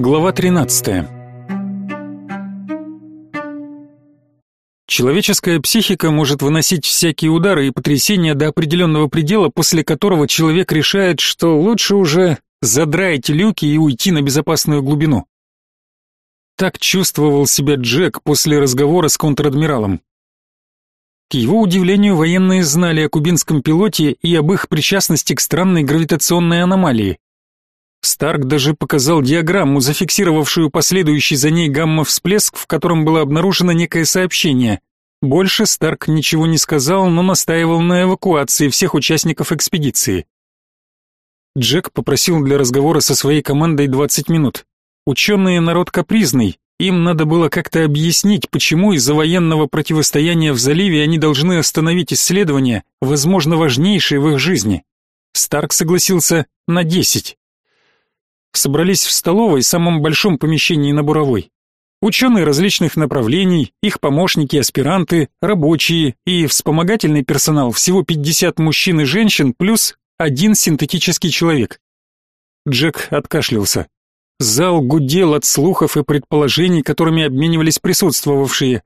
Глава 13. Человеческая психика может выносить всякие удары и потрясения до определенного предела, после которого человек решает, что лучше уже задраить люки и уйти на безопасную глубину. Так чувствовал себя Джек после разговора с контр-адмиралом. К его удивлению, военные знали о кубинском пилоте и об их причастности к странной гравитационной аномалии. Старк даже показал диаграмму, зафиксировавшую последующий за ней гамма-всплеск, в котором было обнаружено некое сообщение. Больше Старк ничего не сказал, но настаивал на эвакуации всех участников экспедиции. Джек попросил для разговора со своей командой 20 минут. Ученые народ капризный, им надо было как-то объяснить, почему из-за военного противостояния в заливе они должны остановить исследования, возможно, важнейшие в их жизни. Старк согласился на 10 собрались в столовой, самом большом помещении на Буровой. Ученые различных направлений, их помощники, аспиранты, рабочие и вспомогательный персонал, всего 50 мужчин и женщин, плюс один синтетический человек. Джек откашлялся. Зал гудел от слухов и предположений, которыми обменивались присутствовавшие.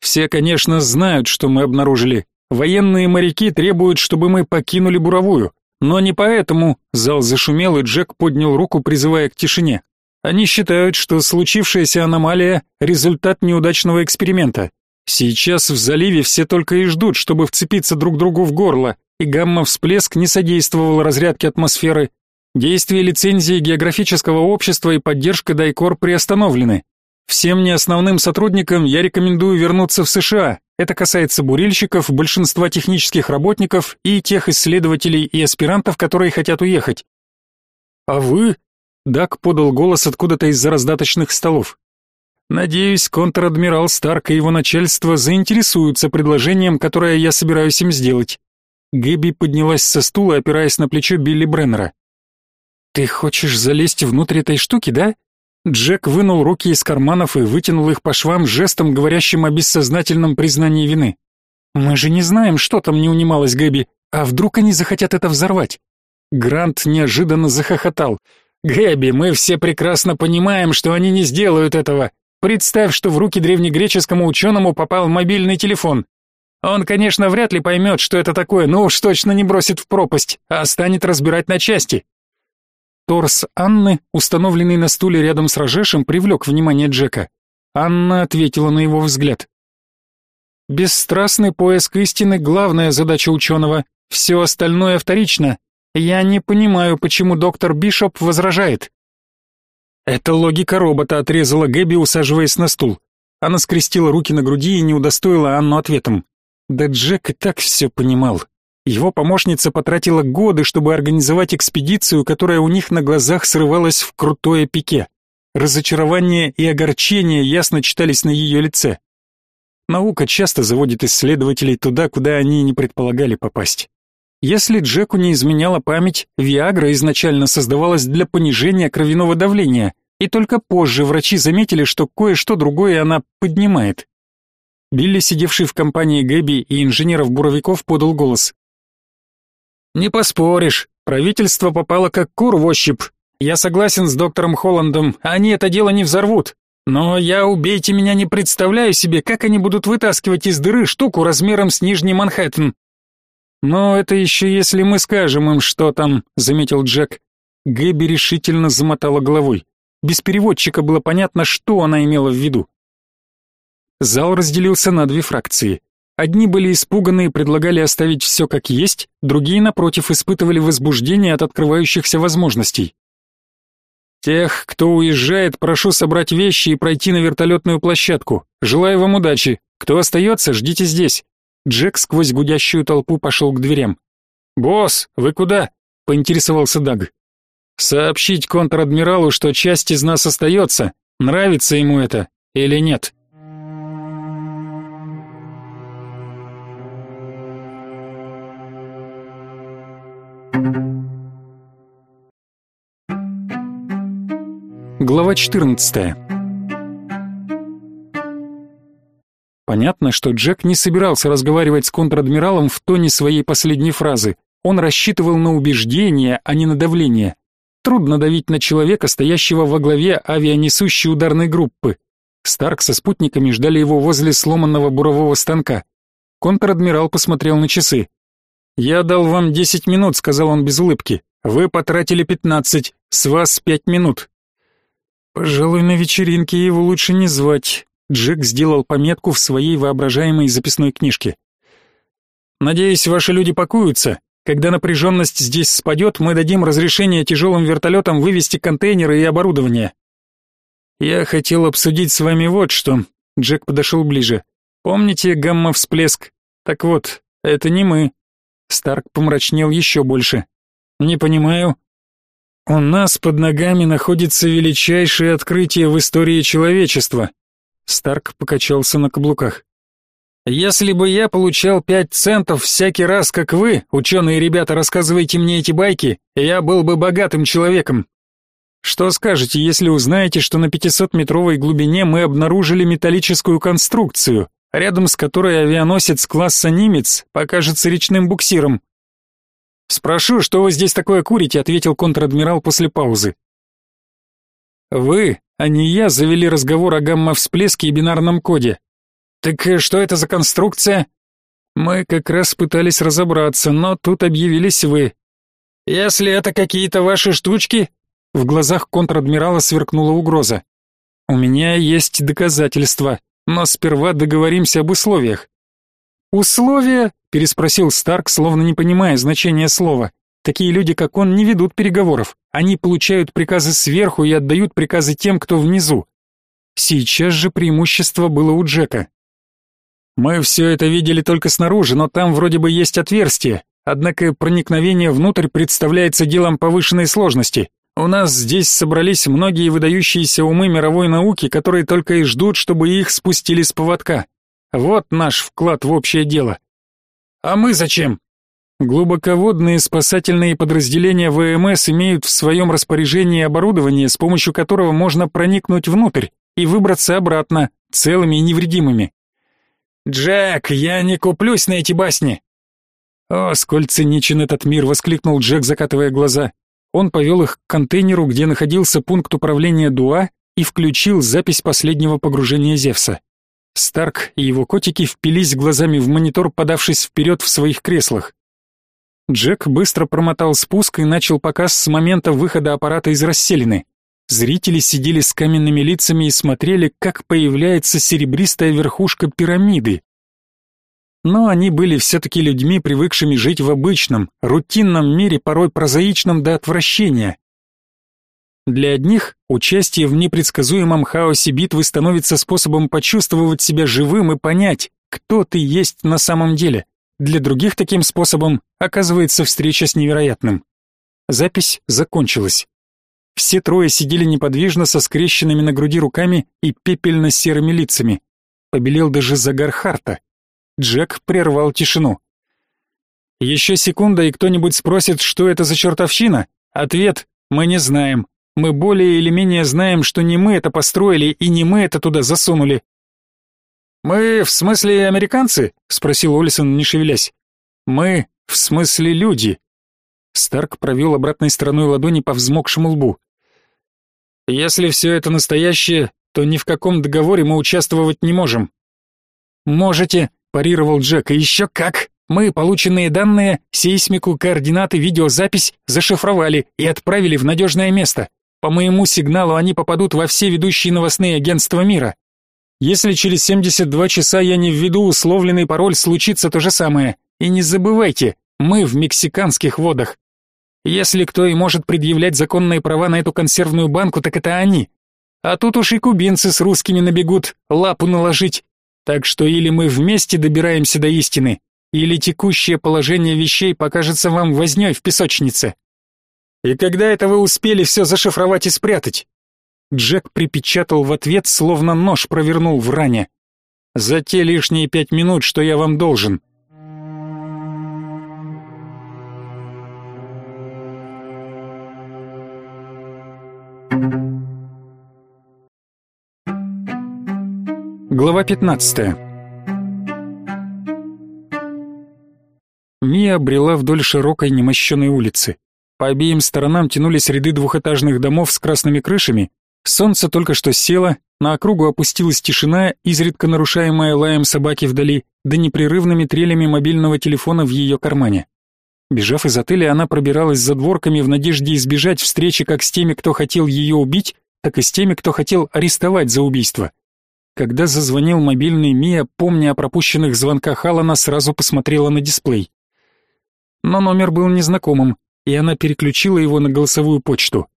Все, конечно, знают, что мы обнаружили. Военные моряки требуют, чтобы мы покинули буровую. Но не поэтому зал зашумел, и Джек поднял руку, призывая к тишине. Они считают, что случившаяся аномалия — результат неудачного эксперимента. Сейчас в заливе все только и ждут, чтобы вцепиться друг другу в горло, и гамма-всплеск не содействовал разрядке атмосферы. Действие лицензии географического общества и поддержка Дайкор приостановлены. Всем неосновным сотрудникам я рекомендую вернуться в США, это касается бурильщиков, большинства технических работников и тех исследователей и аспирантов, которые хотят уехать. А вы? Дак подал голос откуда-то из-за раздаточных столов. Надеюсь, контр-адмирал Старк и его начальство заинтересуются предложением, которое я собираюсь им сделать. Гэби поднялась со стула, опираясь на плечо Билли Бреннера. Ты хочешь залезть внутрь этой штуки, да? Джек вынул руки из карманов и вытянул их по швам жестом, говорящим о бессознательном признании вины. «Мы же не знаем, что там не унималось Гэби, а вдруг они захотят это взорвать?» Грант неожиданно захохотал. «Гэби, мы все прекрасно понимаем, что они не сделают этого. Представь, что в руки древнегреческому ученому попал мобильный телефон. Он, конечно, вряд ли поймет, что это такое, но уж точно не бросит в пропасть, а станет разбирать на части. Торс Анны, установленный на стуле рядом с Рожешем, привлек внимание Джека. Анна ответила на его взгляд. «Бесстрастный поиск истины — главная задача ученого. Все остальное вторично. Я не понимаю, почему доктор Бишоп возражает». «Это логика робота», — отрезала Гэби, усаживаясь на стул. Она скрестила руки на груди и не удостоила Анну ответом. Да Джек и так все понимал. Его помощница потратила годы, чтобы организовать экспедицию, которая у них на глазах срывалась в крутое пике. Разочарование и огорчение ясно читались на ее лице. Наука часто заводит исследователей туда, куда они не предполагали попасть. Если Джеку не изменяла память, Виагра изначально создавалась для понижения кровяного давления, и только позже врачи заметили, что кое-что другое она поднимает. Билли, сидевший в компании Гэби и инженеров-буровиков, подал голос. Не поспоришь, правительство попало как кур в ощупь. Я согласен с доктором Холландом, они это дело не взорвут. Но я, убейте меня, не представляю себе, как они будут вытаскивать из дыры штуку размером с Нижний Манхэттен. Но это еще если мы скажем им, что там, заметил Джек. Гэби решительно замотала головой. Без переводчика было понятно, что она имела в виду. Зал разделился на две фракции. Одни были испуганы и предлагали оставить все как есть, другие, напротив, испытывали возбуждение от открывающихся возможностей. Тех, кто уезжает, прошу собрать вещи и пройти на вертолетную площадку. Желаю вам удачи. Кто остается, ждите здесь. Джек сквозь гудящую толпу пошел к дверям. «Босс, вы куда?» — поинтересовался Даг. «Сообщить контр-адмиралу, что часть из нас остается. Нравится ему это или нет?» Глава 14. Понятно, что Джек не собирался разговаривать с контр-адмиралом в тоне своей последней фразы. Он рассчитывал на убеждение, а не на давление. трудно давить на человека, стоящего во главе авианесущей ударной группы. Старк со спутниками ждали его возле сломанного бурового станка. Контр-адмирал посмотрел на часы. «Я дал вам десять минут», — сказал он без улыбки. «Вы потратили пятнадцать, с вас пять минут». «Пожалуй, на вечеринке его лучше не звать», — Джек сделал пометку в своей воображаемой записной книжке. «Надеюсь, ваши люди пакуются. Когда напряженность здесь спадет, мы дадим разрешение тяжелым вертолетам вывести контейнеры и оборудование. Я хотел обсудить с вами вот что. Джек подошел ближе. Помните гамма-всплеск? Так вот, это не мы. Старк помрачнел еще больше. Не понимаю. У нас под ногами находится величайшее открытие в истории человечества. Старк покачался на каблуках. Если бы я получал пять центов всякий раз, как вы, ученые ребята, рассказываете мне эти байки, я был бы богатым человеком. Что скажете, если узнаете, что на 500-метровой глубине мы обнаружили металлическую конструкцию, рядом с которой авианосец класса «Нимец» покажется речным буксиром? «Спрошу, что вы здесь такое курите?» — ответил контр-адмирал после паузы. «Вы, а не я, завели разговор о гамма-всплеске и бинарном коде. Так э, что это за конструкция? Мы как раз пытались разобраться, но тут объявились вы. Если это какие-то ваши штучки, в глазах контр-адмирала сверкнула угроза. У меня есть доказательства, но сперва договоримся об условиях. Условия? переспросил Старк, словно не понимая значения слова. Такие люди, как он, не ведут переговоров. Они получают приказы сверху и отдают приказы тем, кто внизу. Сейчас же преимущество было у Джека. Мы все это видели только снаружи, но там вроде бы есть отверстие. Однако проникновение внутрь представляется делом повышенной сложности. У нас здесь собрались многие выдающиеся умы мировой науки, которые только и ждут, чтобы их спустили с поводка. Вот наш вклад в общее дело. А мы зачем? Глубоководные спасательные подразделения ВМС имеют в своем распоряжении оборудование, с помощью которого можно проникнуть внутрь и выбраться обратно, целыми и невредимыми. «Джек, я не куплюсь на эти басни!» «О, сколь циничен этот мир!» — воскликнул Джек, закатывая глаза. Он повел их к контейнеру, где находился пункт управления Дуа, и включил запись последнего погружения Зевса. Старк и его котики впились глазами в монитор, подавшись вперед в своих креслах. Джек быстро промотал спуск и начал показ с момента выхода аппарата из расселины. Зрители сидели с каменными лицами и смотрели, как появляется серебристая верхушка пирамиды. Но они были все-таки людьми, привыкшими жить в обычном, рутинном мире, порой прозаичном до отвращения. Для одних участие в непредсказуемом хаосе битвы становится способом почувствовать себя живым и понять, кто ты есть на самом деле. Для других таким способом оказывается встреча с невероятным. Запись закончилась. Все трое сидели неподвижно со скрещенными на груди руками и пепельно-серыми лицами. Побелел даже загар Харта. Джек прервал тишину. «Еще секунда, и кто-нибудь спросит, что это за чертовщина? Ответ — мы не знаем. Мы более или менее знаем, что не мы это построили и не мы это туда засунули». «Мы, в смысле, американцы?» — спросил Олисон, не шевелясь. «Мы, в смысле, люди». Старк провел обратной стороной ладони по взмокшему лбу. Если все это настоящее, то ни в каком договоре мы участвовать не можем. Можете, парировал Джек, и еще как. Мы полученные данные, сейсмику, координаты, видеозапись зашифровали и отправили в надежное место. По моему сигналу они попадут во все ведущие новостные агентства мира. Если через 72 часа я не введу условленный пароль, случится то же самое. И не забывайте, мы в мексиканских водах. Если кто и может предъявлять законные права на эту консервную банку, так это они. А тут уж и кубинцы с русскими набегут, лапу наложить. Так что или мы вместе добираемся до истины, или текущее положение вещей покажется вам вознёй в песочнице. И когда это вы успели все зашифровать и спрятать? Джек припечатал в ответ, словно нож провернул в ране. За те лишние пять минут, что я вам должен. Глава 15. Мия брела вдоль широкой немощенной улицы. По обеим сторонам тянулись ряды двухэтажных домов с красными крышами. Солнце только что село, на округу опустилась тишина, изредка нарушаемая лаем собаки вдали, да непрерывными трелями мобильного телефона в ее кармане. Бежав из отеля, она пробиралась за дворками в надежде избежать встречи как с теми, кто хотел ее убить, так и с теми, кто хотел арестовать за убийство. Когда зазвонил мобильный Мия, помня о пропущенных звонках Алана, сразу посмотрела на дисплей. Но номер был незнакомым, и она переключила его на голосовую почту.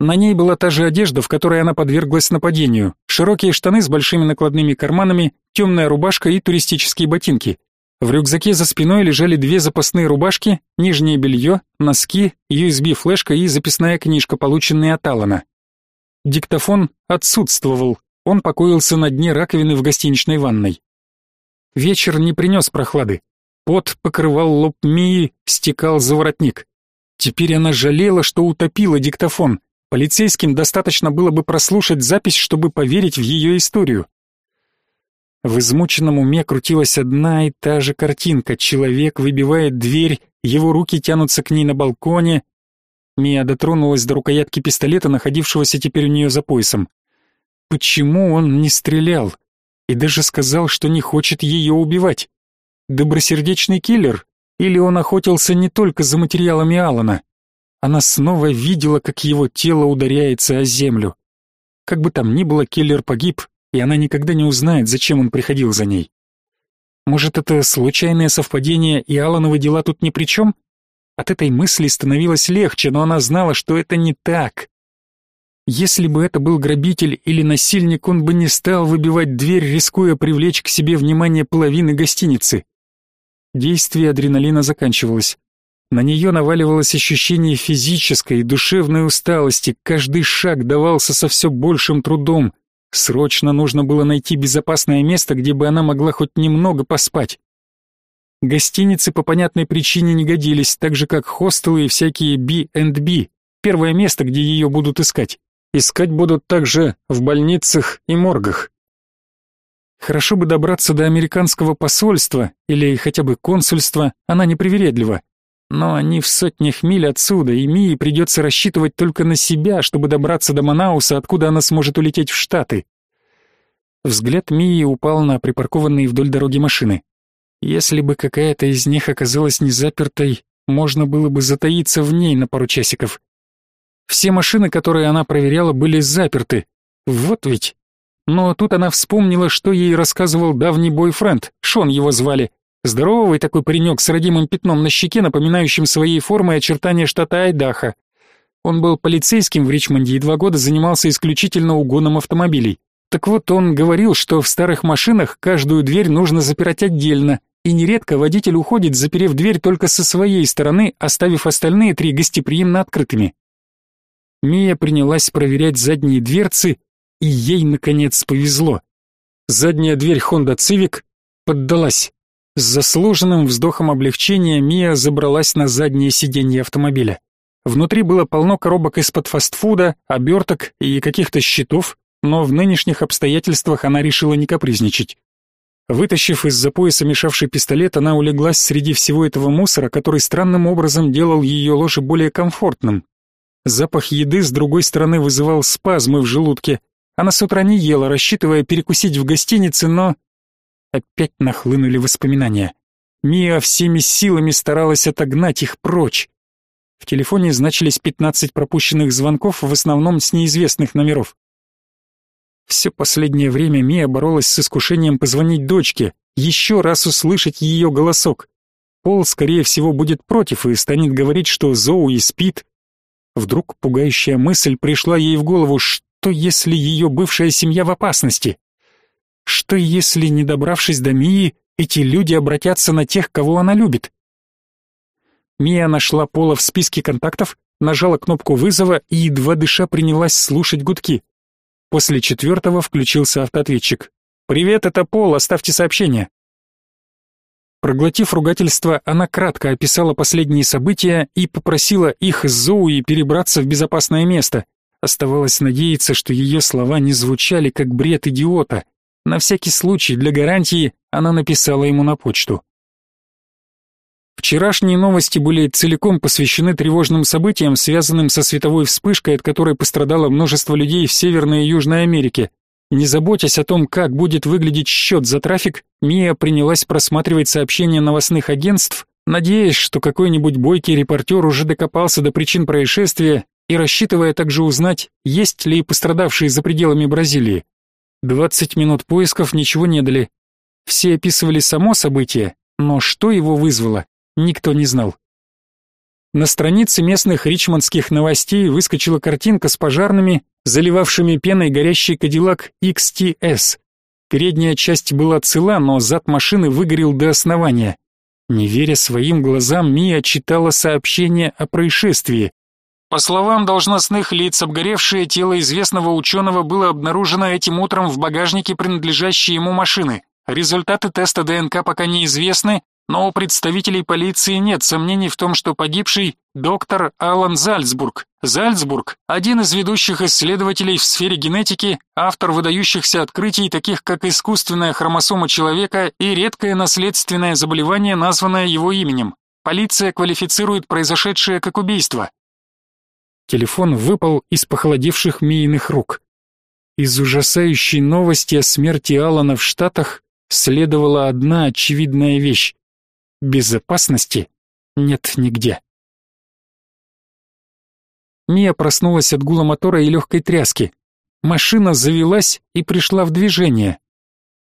На ней была та же одежда, в которой она подверглась нападению, широкие штаны с большими накладными карманами, темная рубашка и туристические ботинки. В рюкзаке за спиной лежали две запасные рубашки, нижнее белье, носки, USB-флешка и записная книжка, полученная от Алана. Диктофон отсутствовал, он покоился на дне раковины в гостиничной ванной. Вечер не принес прохлады. Пот покрывал лоб Мии, стекал за воротник. Теперь она жалела, что утопила диктофон. Полицейским достаточно было бы прослушать запись, чтобы поверить в ее историю. В измученном уме крутилась одна и та же картинка. Человек выбивает дверь, его руки тянутся к ней на балконе, Мия дотронулась до рукоятки пистолета, находившегося теперь у нее за поясом. Почему он не стрелял? И даже сказал, что не хочет ее убивать. Добросердечный киллер? Или он охотился не только за материалами Алана? Она снова видела, как его тело ударяется о землю. Как бы там ни было, киллер погиб, и она никогда не узнает, зачем он приходил за ней. Может, это случайное совпадение, и Алановы дела тут ни при чем? От этой мысли становилось легче, но она знала, что это не так. Если бы это был грабитель или насильник, он бы не стал выбивать дверь, рискуя привлечь к себе внимание половины гостиницы. Действие адреналина заканчивалось. На нее наваливалось ощущение физической и душевной усталости, каждый шаг давался со все большим трудом. Срочно нужно было найти безопасное место, где бы она могла хоть немного поспать. Гостиницы по понятной причине не годились, так же как хостелы и всякие B&B. Первое место, где ее будут искать. Искать будут также в больницах и моргах. Хорошо бы добраться до американского посольства или хотя бы консульства, она непривередлива. Но они в сотнях миль отсюда, и Мии придется рассчитывать только на себя, чтобы добраться до Манауса, откуда она сможет улететь в Штаты. Взгляд Мии упал на припаркованные вдоль дороги машины. Если бы какая-то из них оказалась не запертой, можно было бы затаиться в ней на пару часиков. Все машины, которые она проверяла, были заперты. Вот ведь. Но тут она вспомнила, что ей рассказывал давний бойфренд, Шон его звали. Здоровый такой паренек с родимым пятном на щеке, напоминающим своей формой очертания штата Айдахо. Он был полицейским в Ричмонде и два года занимался исключительно угоном автомобилей. Так вот, он говорил, что в старых машинах каждую дверь нужно запирать отдельно, и нередко водитель уходит, заперев дверь только со своей стороны, оставив остальные три гостеприимно открытыми. Мия принялась проверять задние дверцы, и ей, наконец, повезло. Задняя дверь Honda Civic поддалась. С заслуженным вздохом облегчения Мия забралась на заднее сиденье автомобиля. Внутри было полно коробок из-под фастфуда, оберток и каких-то щитов, но в нынешних обстоятельствах она решила не капризничать. Вытащив из-за пояса мешавший пистолет, она улеглась среди всего этого мусора, который странным образом делал ее ложе более комфортным. Запах еды с другой стороны вызывал спазмы в желудке. Она с утра не ела, рассчитывая перекусить в гостинице, но... Опять нахлынули воспоминания. Мия всеми силами старалась отогнать их прочь. В телефоне значились 15 пропущенных звонков, в основном с неизвестных номеров. Все последнее время Мия боролась с искушением позвонить дочке, еще раз услышать ее голосок. Пол, скорее всего, будет против и станет говорить, что Зоуи спит. Вдруг пугающая мысль пришла ей в голову, что если ее бывшая семья в опасности? Что если, не добравшись до Мии, эти люди обратятся на тех, кого она любит? Мия нашла Пола в списке контактов, нажала кнопку вызова и, едва дыша, принялась слушать гудки. После четвертого включился автоответчик. «Привет, это Пол, оставьте сообщение». Проглотив ругательство, она кратко описала последние события и попросила их с Зоуи перебраться в безопасное место. Оставалось надеяться, что ее слова не звучали как бред идиота. На всякий случай, для гарантии, она написала ему на почту. Вчерашние новости были целиком посвящены тревожным событиям, связанным со световой вспышкой, от которой пострадало множество людей в Северной и Южной Америке. Не заботясь о том, как будет выглядеть счет за трафик, Мия принялась просматривать сообщения новостных агентств, надеясь, что какой-нибудь бойкий репортер уже докопался до причин происшествия и рассчитывая также узнать, есть ли пострадавшие за пределами Бразилии. Двадцать минут поисков ничего не дали. Все описывали само событие, но что его вызвало, никто не знал. На странице местных ричмондских новостей выскочила картинка с пожарными, заливавшими пеной горящий Кадиллак XTS. Передняя часть была цела, но зад машины выгорел до основания. Не веря своим глазам, Мия читала сообщение о происшествии. По словам должностных лиц, обгоревшее тело известного ученого было обнаружено этим утром в багажнике принадлежащей ему машины. Результаты теста ДНК пока неизвестны, но у представителей полиции нет сомнений в том, что погибший доктор Алан Зальцбург. Зальцбург – один из ведущих исследователей в сфере генетики, автор выдающихся открытий, таких как искусственная хромосома человека и редкое наследственное заболевание, названное его именем. Полиция квалифицирует произошедшее как убийство. Телефон выпал из похолодевших Мииных рук. Из ужасающей новости о смерти Алана в Штатах следовала одна очевидная вещь. Безопасности нет нигде. Мия проснулась от гула мотора и легкой тряски. Машина завелась и пришла в движение.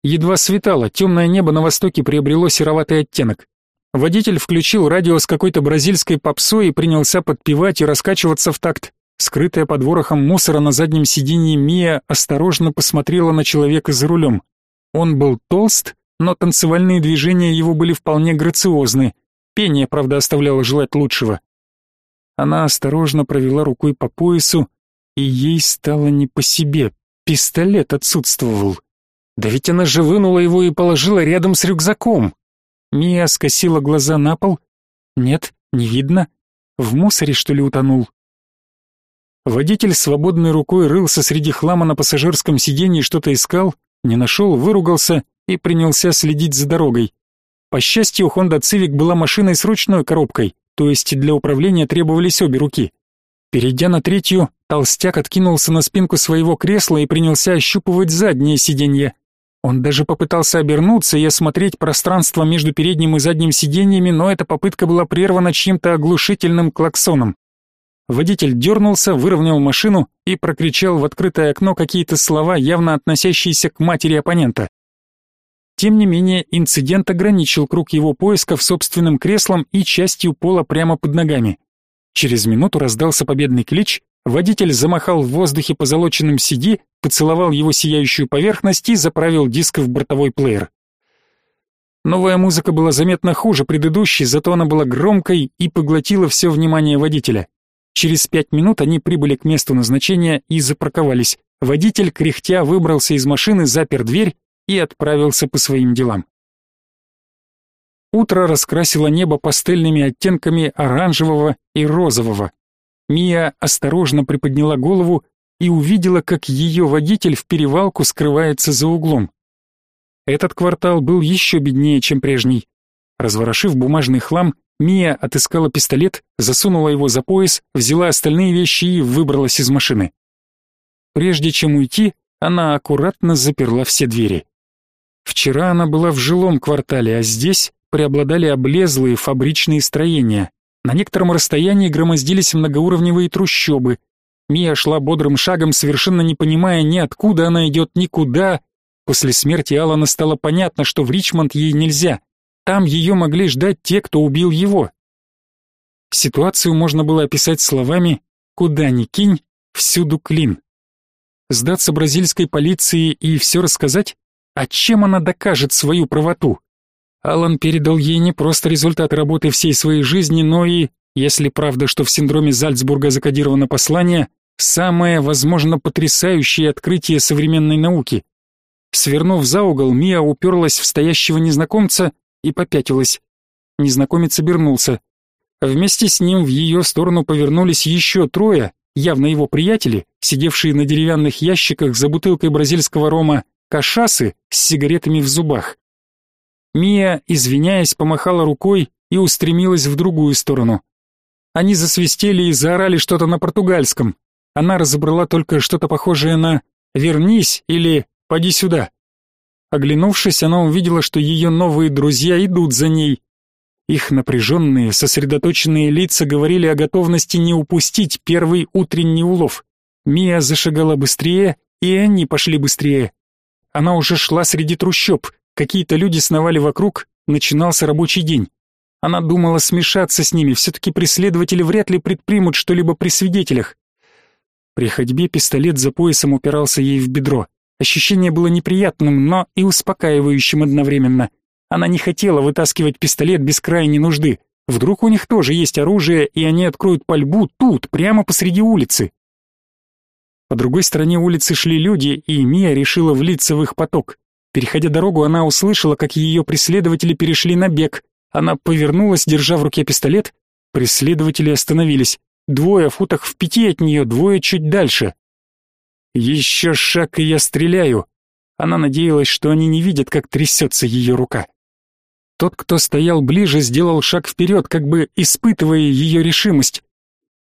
Едва светало, темное небо на востоке приобрело сероватый оттенок. Водитель включил радио с какой-то бразильской попсой и принялся подпевать и раскачиваться в такт. Скрытая под ворохом мусора на заднем сиденье Мия осторожно посмотрела на человека за рулем. Он был толст, но танцевальные движения его были вполне грациозны. Пение, правда, оставляло желать лучшего. Она осторожно провела рукой по поясу, и ей стало не по себе. Пистолет отсутствовал. Да ведь она же вынула его и положила рядом с рюкзаком. Мия скосила глаза на пол. Нет, не видно. В мусоре, что ли, утонул? Водитель свободной рукой рылся среди хлама на пассажирском сиденье, что-то искал, не нашел, выругался и принялся следить за дорогой. По счастью, Honda Civic была машиной с ручной коробкой, то есть для управления требовались обе руки. Перейдя на третью, толстяк откинулся на спинку своего кресла и принялся ощупывать заднее сиденье. Он даже попытался обернуться и осмотреть пространство между передним и задним сиденьями, но эта попытка была прервана чьим-то оглушительным клаксоном. Водитель дернулся, выровнял машину и прокричал в открытое окно какие-то слова, явно относящиеся к матери оппонента. Тем не менее, инцидент ограничил круг его поисков собственным креслом и частью пола прямо под ногами. Через минуту раздался победный клич, водитель замахал в воздухе позолоченным CD, поцеловал его сияющую поверхность и заправил диск в бортовой плеер. Новая музыка была заметно хуже предыдущей, зато она была громкой и поглотила все внимание водителя. Через пять минут они прибыли к месту назначения и запарковались. Водитель, кряхтя, выбрался из машины, запер дверь и отправился по своим делам. Утро раскрасило небо пастельными оттенками оранжевого и розового. Мия осторожно приподняла голову и увидела, как ее водитель в перевалку скрывается за углом. Этот квартал был еще беднее, чем прежний. Разворошив бумажный хлам, Мия отыскала пистолет, засунула его за пояс, взяла остальные вещи и выбралась из машины. Прежде чем уйти, она аккуратно заперла все двери. Вчера она была в жилом квартале, а здесь преобладали облезлые фабричные строения. На некотором расстоянии громоздились многоуровневые трущобы. Мия шла бодрым шагом, совершенно не понимая ни откуда она идет, ни куда. После смерти Алана стало понятно, что в Ричмонд ей нельзя. Там ее могли ждать те, кто убил его. Ситуацию можно было описать словами «куда ни кинь, всюду клин». Сдаться бразильской полиции и все рассказать? А чем она докажет свою правоту? Алан передал ей не просто результат работы всей своей жизни, но и, если правда, что в синдроме Зальцбурга закодировано послание, самое, возможно, потрясающее открытие современной науки. Свернув за угол, Мия уперлась в стоящего незнакомца и попятилась. Незнакомец обернулся. Вместе с ним в ее сторону повернулись еще трое, явно его приятели, сидевшие на деревянных ящиках за бутылкой бразильского рома кашасы с сигаретами в зубах. Мия, извиняясь, помахала рукой и устремилась в другую сторону. Они засвистели и заорали что-то на португальском. Она разобрала только что-то похожее на «вернись» или «поди сюда». Оглянувшись, она увидела, что ее новые друзья идут за ней. Их напряженные, сосредоточенные лица говорили о готовности не упустить первый утренний улов. Мия зашагала быстрее, и они пошли быстрее. Она уже шла среди трущоб, какие-то люди сновали вокруг, начинался рабочий день. Она думала смешаться с ними, все-таки преследователи вряд ли предпримут что-либо при свидетелях. При ходьбе пистолет за поясом упирался ей в бедро. Ощущение было неприятным, но и успокаивающим одновременно. Она не хотела вытаскивать пистолет без крайней нужды. Вдруг у них тоже есть оружие, и они откроют пальбу тут, прямо посреди улицы. По другой стороне улицы шли люди, и Мия решила влиться в их поток. Переходя дорогу, она услышала, как ее преследователи перешли на бег, она повернулась, держа в руке пистолет. Преследователи остановились. Двое в футах в пяти от нее, двое чуть дальше. Еще шаг, и я стреляю. Она надеялась, что они не видят, как трясется ее рука. Тот, кто стоял ближе, сделал шаг вперед, как бы испытывая ее решимость.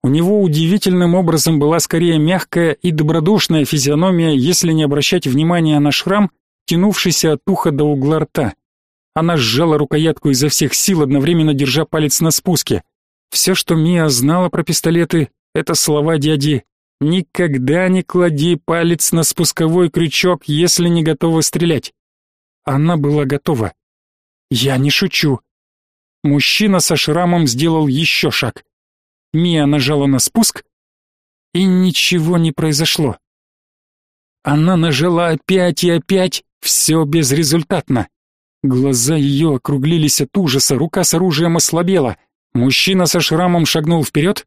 У него удивительным образом была скорее мягкая и добродушная физиономия, если не обращать внимания на шрам, тянувшийся от уха до угла рта. Она сжала рукоятку изо всех сил, одновременно держа палец на спуске. Все, что Мия знала про пистолеты, это слова дяди «Никогда не клади палец на спусковой крючок, если не готова стрелять». Она была готова. «Я не шучу». Мужчина со шрамом сделал еще шаг. Мия нажала на спуск, и ничего не произошло. Она нажала опять и опять, все безрезультатно. Глаза ее округлились от ужаса, рука с оружием ослабела. Мужчина со шрамом шагнул вперед.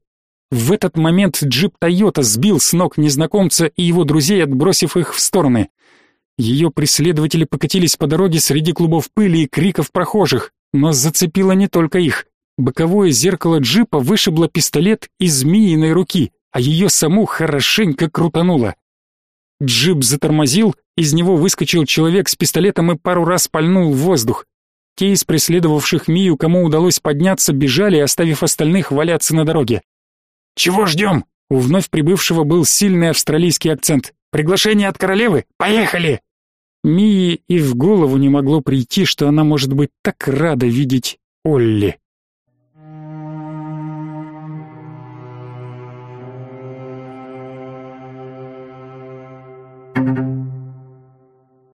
В этот момент джип Тойота сбил с ног незнакомца и его друзей, отбросив их в стороны. Ее преследователи покатились по дороге среди клубов пыли и криков прохожих, но зацепило не только их. Боковое зеркало джипа вышибло пистолет из змеиной руки, а ее саму хорошенько крутануло. Джип затормозил, из него выскочил человек с пистолетом и пару раз пальнул в воздух. Те из преследовавших Мию, кому удалось подняться, бежали, оставив остальных валяться на дороге. «Чего ждем?» У вновь прибывшего был сильный австралийский акцент. «Приглашение от королевы? Поехали!» Мии и в голову не могло прийти, что она может быть так рада видеть Олли.